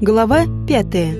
Глава пятая.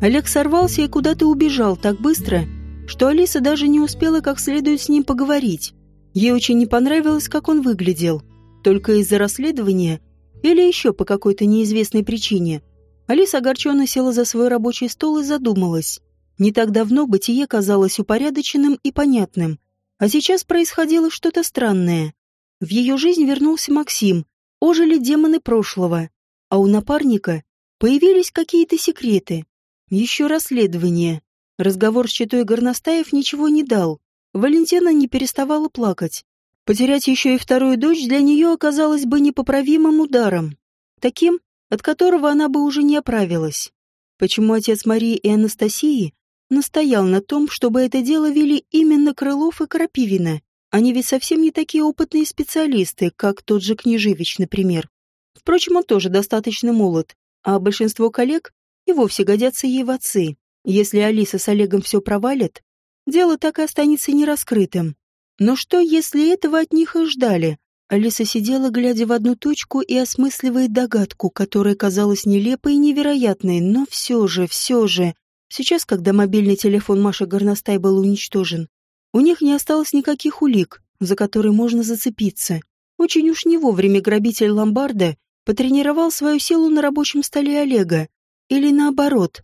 Олег сорвался и куда-то убежал так быстро, что Алиса даже не успела как следует с ним поговорить. Ей очень не понравилось, как он выглядел. Только из-за расследования или еще по какой-то неизвестной причине. Алиса огорченно села за свой рабочий стол и задумалась. Не так давно бытие казалось упорядоченным и понятным, а сейчас происходило что-то странное. В ее жизнь вернулся Максим, ожили демоны прошлого, а у напарника появились какие-то секреты. Еще расследование. Разговор с читой Горностаев ничего не дал. Валентина не переставала плакать. Потерять еще и вторую дочь для нее оказалось бы непоправимым ударом. Таким, от которого она бы уже не оправилась. Почему отец Марии и Анастасии настоял на том, чтобы это дело вели именно Крылов и Крапивина? Они ведь совсем не такие опытные специалисты, как тот же Княжевич, например. Впрочем, он тоже достаточно молод, а большинство коллег и вовсе годятся ей в отцы. Если Алиса с Олегом все провалит, дело так и останется нераскрытым. Но что, если этого от них и ждали? Алиса сидела, глядя в одну точку и осмысливая догадку, которая казалась нелепой и невероятной, но все же, все же... Сейчас, когда мобильный телефон Маши Горностай был уничтожен, у них не осталось никаких улик, за которые можно зацепиться. Очень уж не вовремя грабитель ломбарда потренировал свою силу на рабочем столе Олега. Или наоборот.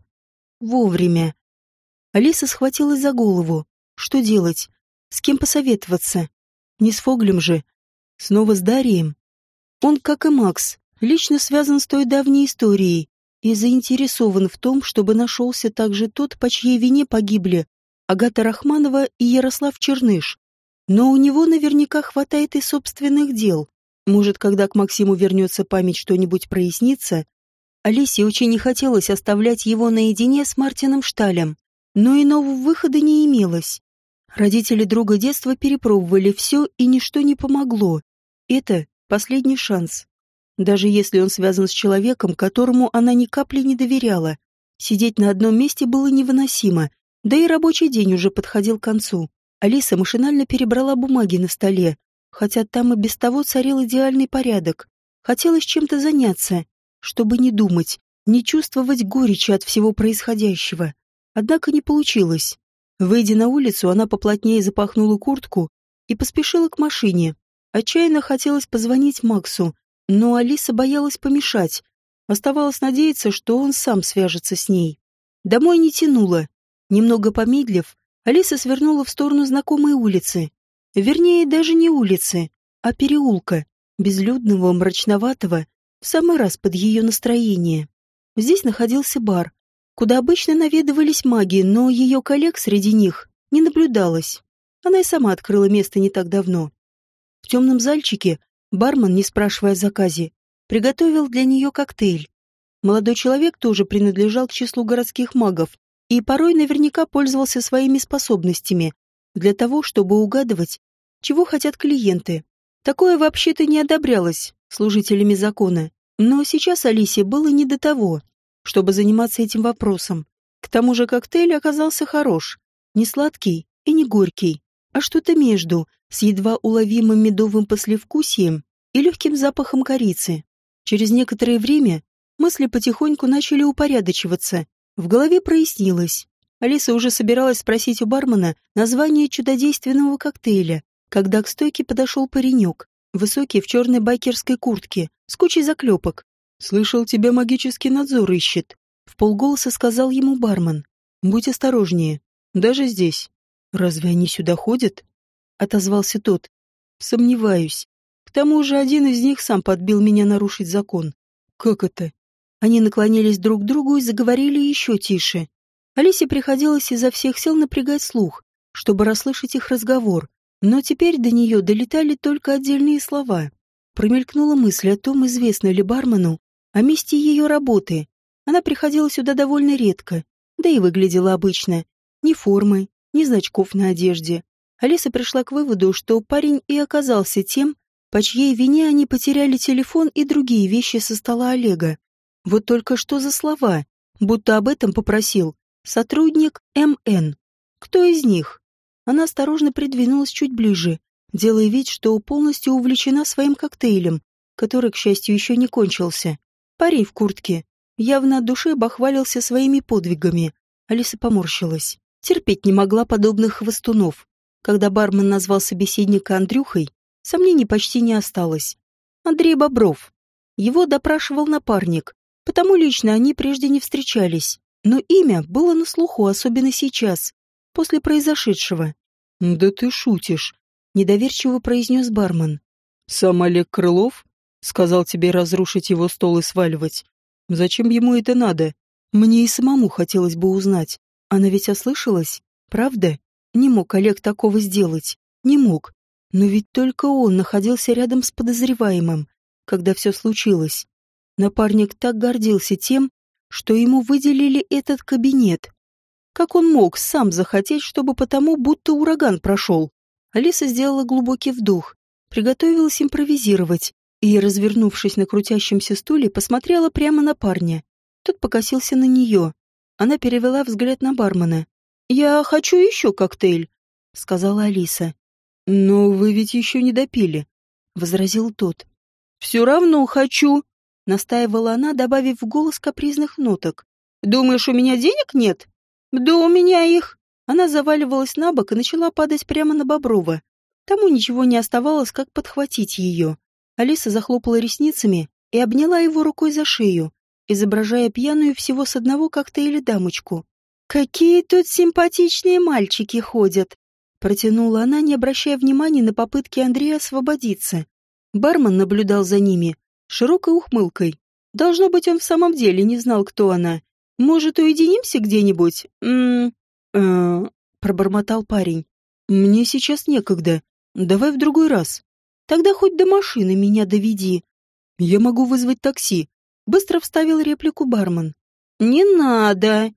Вовремя. Алиса схватилась за голову. Что делать? С кем посоветоваться? Не с Фоглем же. Снова с Дарием. Он, как и Макс, лично связан с той давней историей и заинтересован в том, чтобы нашелся также тот, по чьей вине погибли Агата Рахманова и Ярослав Черныш. Но у него наверняка хватает и собственных дел. Может, когда к Максиму вернется память, что-нибудь прояснится, Алисе очень не хотелось оставлять его наедине с Мартином Шталем, но иного выхода не имелось. Родители друга детства перепробовали все, и ничто не помогло. Это последний шанс. Даже если он связан с человеком, которому она ни капли не доверяла. Сидеть на одном месте было невыносимо, да и рабочий день уже подходил к концу. Алиса машинально перебрала бумаги на столе, хотя там и без того царил идеальный порядок. Хотелось чем-то заняться, чтобы не думать, не чувствовать горечи от всего происходящего. Однако не получилось. Выйдя на улицу, она поплотнее запахнула куртку и поспешила к машине. Отчаянно хотелось позвонить Максу, но Алиса боялась помешать. Оставалось надеяться, что он сам свяжется с ней. Домой не тянуло. Немного помедлив, Алиса свернула в сторону знакомой улицы. Вернее, даже не улицы, а переулка, безлюдного, мрачноватого, в самый раз под ее настроение. Здесь находился бар, куда обычно наведывались маги, но ее коллег среди них не наблюдалось. Она и сама открыла место не так давно. В темном зальчике бармен, не спрашивая о заказе, приготовил для нее коктейль. Молодой человек тоже принадлежал к числу городских магов и порой наверняка пользовался своими способностями для того, чтобы угадывать, чего хотят клиенты. Такое вообще-то не одобрялось служителями закона. Но сейчас Алисе было не до того, чтобы заниматься этим вопросом. К тому же коктейль оказался хорош. Не сладкий и не горький, а что-то между, с едва уловимым медовым послевкусием и легким запахом корицы. Через некоторое время мысли потихоньку начали упорядочиваться. В голове прояснилось. Алиса уже собиралась спросить у бармена название чудодейственного коктейля, когда к стойке подошел паренек, высокий в черной байкерской куртке, с кучей заклепок. «Слышал, тебя магический надзор ищет», — в полголоса сказал ему бармен. «Будь осторожнее. Даже здесь. Разве они сюда ходят?» — отозвался тот. «Сомневаюсь. К тому же один из них сам подбил меня нарушить закон. Как это?» Они наклонились друг к другу и заговорили еще тише. Алисе приходилось изо всех сил напрягать слух, чтобы расслышать их разговор, но теперь до нее долетали только отдельные слова. Промелькнула мысль о том, известно ли бармену о месте ее работы. Она приходила сюда довольно редко, да и выглядела обычно. Ни формы, ни значков на одежде. Алиса пришла к выводу, что парень и оказался тем, по чьей вине они потеряли телефон и другие вещи со стола Олега. Вот только что за слова, будто об этом попросил сотрудник МН. Кто из них? Она осторожно придвинулась чуть ближе, делая вид, что полностью увлечена своим коктейлем, который, к счастью, еще не кончился. Парень в куртке. Явно от души бахвалился своими подвигами. Алиса поморщилась. Терпеть не могла подобных хвостунов. Когда бармен назвал собеседника Андрюхой, сомнений почти не осталось. Андрей Бобров. Его допрашивал напарник, потому лично они прежде не встречались. Но имя было на слуху, особенно сейчас, после произошедшего. «Да ты шутишь», — недоверчиво произнес бармен. «Сам Олег Крылов сказал тебе разрушить его стол и сваливать. Зачем ему это надо? Мне и самому хотелось бы узнать. Она ведь ослышалась, правда? Не мог Олег такого сделать. Не мог. Но ведь только он находился рядом с подозреваемым, когда все случилось. Напарник так гордился тем, что ему выделили этот кабинет. Как он мог сам захотеть, чтобы потому будто ураган прошел? Алиса сделала глубокий вдох, приготовилась импровизировать и, развернувшись на крутящемся стуле, посмотрела прямо на парня. Тот покосился на нее. Она перевела взгляд на бармена. «Я хочу еще коктейль», — сказала Алиса. «Но вы ведь еще не допили», — возразил тот. «Все равно хочу», — настаивала она, добавив в голос капризных ноток. «Думаешь, у меня денег нет?» «Да у меня их». Она заваливалась на бок и начала падать прямо на Боброва. Тому ничего не оставалось, как подхватить ее. Алиса захлопала ресницами и обняла его рукой за шею, изображая пьяную всего с одного коктейля дамочку. «Какие тут симпатичные мальчики ходят!» Протянула она, не обращая внимания на попытки Андрея освободиться. Бармен наблюдал за ними, широкой ухмылкой. Должно быть, он в самом деле не знал, кто она. «Может, уединимся где-нибудь?» «М-м-м...» э, пробормотал парень. «Мне сейчас некогда. Давай в другой раз. Тогда хоть до машины меня доведи». «Я могу вызвать такси», — быстро вставил реплику бармен. «Не надо»,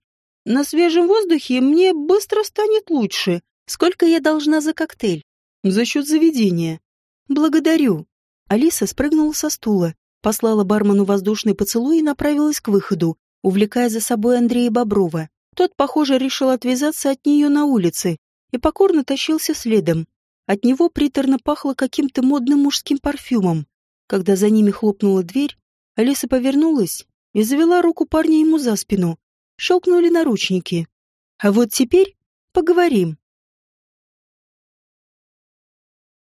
на свежем воздухе мне быстро станет лучше. Сколько я должна за коктейль? За счет заведения. Благодарю. Алиса спрыгнула со стула, послала бармену воздушный поцелуй и направилась к выходу, увлекая за собой Андрея Боброва. Тот, похоже, решил отвязаться от нее на улице и покорно тащился следом. От него приторно пахло каким-то модным мужским парфюмом. Когда за ними хлопнула дверь, Алиса повернулась и завела руку парня ему за спину, щелкнули наручники. А вот теперь поговорим.